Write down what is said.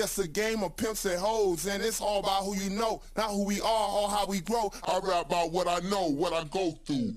It's a game of pimps and hoes, and it's all about who you know, not who we are or how we grow. I rap about what I know, what I go through.